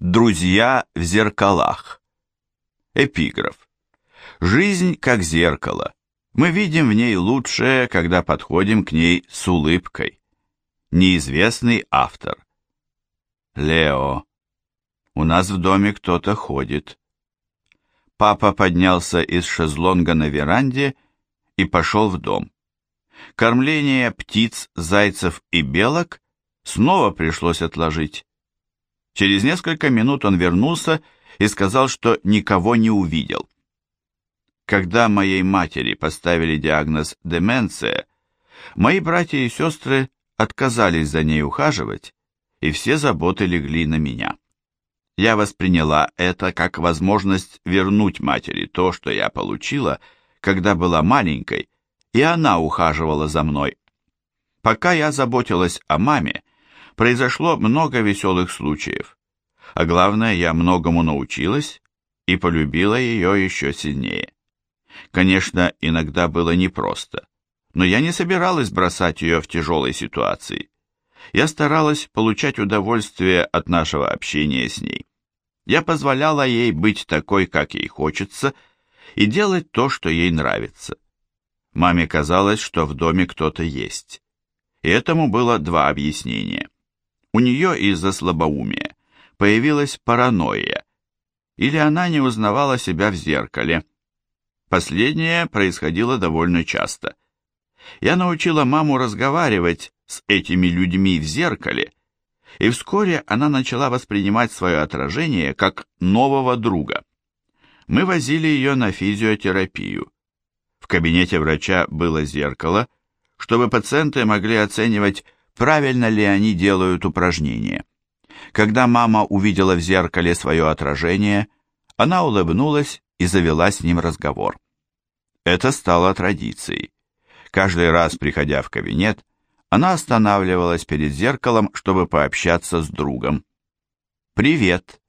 Друзья в зеркалах. Эпиграф. Жизнь как зеркало. Мы видим в ней лучшее, когда подходим к ней с улыбкой. Неизвестный автор. Лео. У нас в доме кто-то ходит. Папа поднялся из шезлонга на веранде и пошел в дом. Кормление птиц, зайцев и белок снова пришлось отложить. Через несколько минут он вернулся и сказал, что никого не увидел. Когда моей матери поставили диагноз деменция, мои братья и сестры отказались за ней ухаживать, и все заботы легли на меня. Я восприняла это как возможность вернуть матери то, что я получила, когда была маленькой, и она ухаживала за мной. Пока я заботилась о маме, произошло много веселых случаев. А главное, я многому научилась и полюбила ее еще сильнее. Конечно, иногда было непросто, но я не собиралась бросать ее в тяжелой ситуации. Я старалась получать удовольствие от нашего общения с ней. Я позволяла ей быть такой, как ей хочется, и делать то, что ей нравится. Маме казалось, что в доме кто-то есть. И этому было два объяснения. У нее из-за слабоумия появилась паранойя, или она не узнавала себя в зеркале. Последнее происходило довольно часто. Я научила маму разговаривать с этими людьми в зеркале, и вскоре она начала воспринимать свое отражение как нового друга. Мы возили ее на физиотерапию. В кабинете врача было зеркало, чтобы пациенты могли оценивать правильно ли они делают упражнения. Когда мама увидела в зеркале свое отражение, она улыбнулась и завела с ним разговор. Это стало традицией. Каждый раз, приходя в кабинет, она останавливалась перед зеркалом, чтобы пообщаться с другом. «Привет!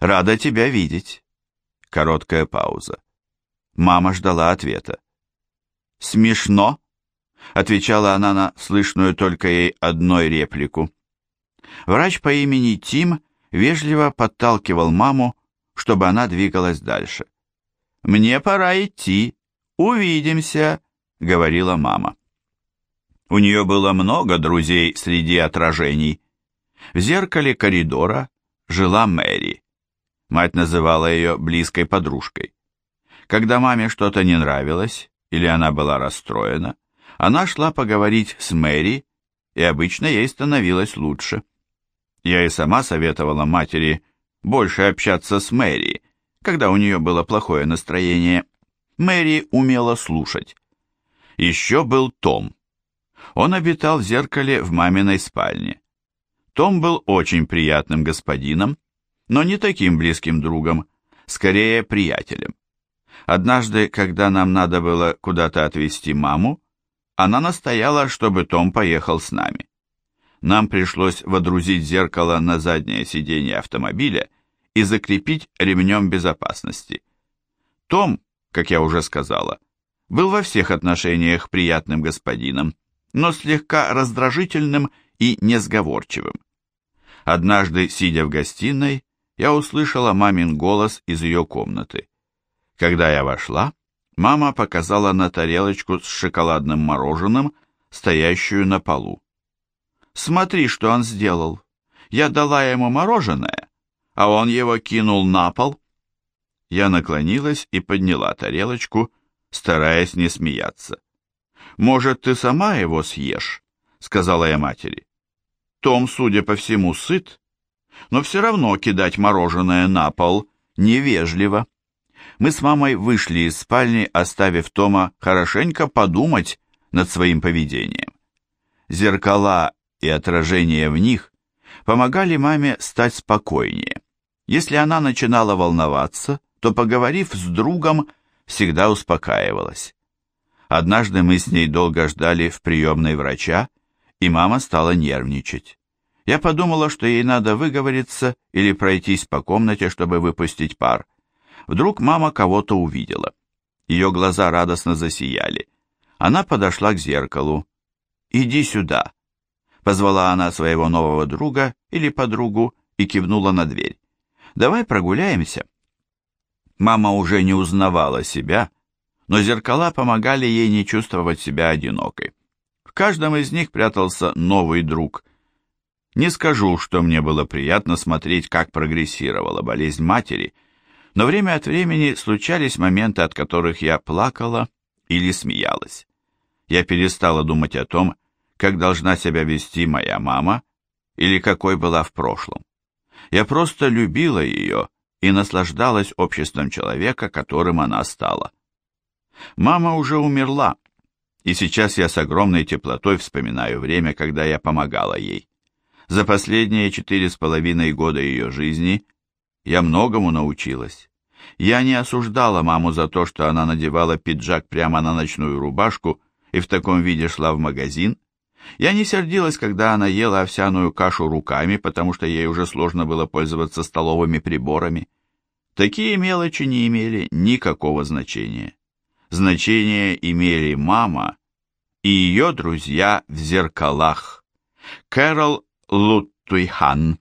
Рада тебя видеть!» Короткая пауза. Мама ждала ответа. «Смешно?» отвечала она на слышную только ей одной реплику. Врач по имени Тим вежливо подталкивал маму, чтобы она двигалась дальше. «Мне пора идти. Увидимся», — говорила мама. У нее было много друзей среди отражений. В зеркале коридора жила Мэри. Мать называла ее близкой подружкой. Когда маме что-то не нравилось, или она была расстроена, она шла поговорить с Мэри, и обычно ей становилось лучше. Я и сама советовала матери больше общаться с Мэри, когда у нее было плохое настроение. Мэри умела слушать. Еще был Том. Он обитал в зеркале в маминой спальне. Том был очень приятным господином, но не таким близким другом, скорее приятелем. Однажды, когда нам надо было куда-то отвезти маму, она настояла, чтобы Том поехал с нами. Нам пришлось водрузить зеркало на заднее сиденье автомобиля и закрепить ремнем безопасности. Том, как я уже сказала, был во всех отношениях приятным господином, но слегка раздражительным и несговорчивым. Однажды, сидя в гостиной, я услышала мамин голос из ее комнаты. Когда я вошла, Мама показала на тарелочку с шоколадным мороженым, стоящую на полу. «Смотри, что он сделал. Я дала ему мороженое, а он его кинул на пол». Я наклонилась и подняла тарелочку, стараясь не смеяться. «Может, ты сама его съешь?» — сказала я матери. Том, судя по всему, сыт, но все равно кидать мороженое на пол невежливо мы с мамой вышли из спальни, оставив Тома хорошенько подумать над своим поведением. Зеркала и отражения в них помогали маме стать спокойнее. Если она начинала волноваться, то, поговорив с другом, всегда успокаивалась. Однажды мы с ней долго ждали в приемной врача, и мама стала нервничать. Я подумала, что ей надо выговориться или пройтись по комнате, чтобы выпустить пар. Вдруг мама кого-то увидела. Ее глаза радостно засияли. Она подошла к зеркалу. «Иди сюда», — позвала она своего нового друга или подругу и кивнула на дверь. Давай прогуляемся. Мама уже не узнавала себя, но зеркала помогали ей не чувствовать себя одинокой. В каждом из них прятался новый друг. Не скажу, что мне было приятно смотреть, как прогрессировала болезнь матери, но время от времени случались моменты, от которых я плакала или смеялась. Я перестала думать о том, как должна себя вести моя мама или какой была в прошлом. Я просто любила ее и наслаждалась обществом человека, которым она стала. Мама уже умерла, и сейчас я с огромной теплотой вспоминаю время, когда я помогала ей. За последние четыре с половиной года ее жизни я многому научилась. Я не осуждала маму за то, что она надевала пиджак прямо на ночную рубашку и в таком виде шла в магазин. Я не сердилась, когда она ела овсяную кашу руками, потому что ей уже сложно было пользоваться столовыми приборами. Такие мелочи не имели никакого значения. Значение имели мама и ее друзья в зеркалах. Кэрол Луттуйхан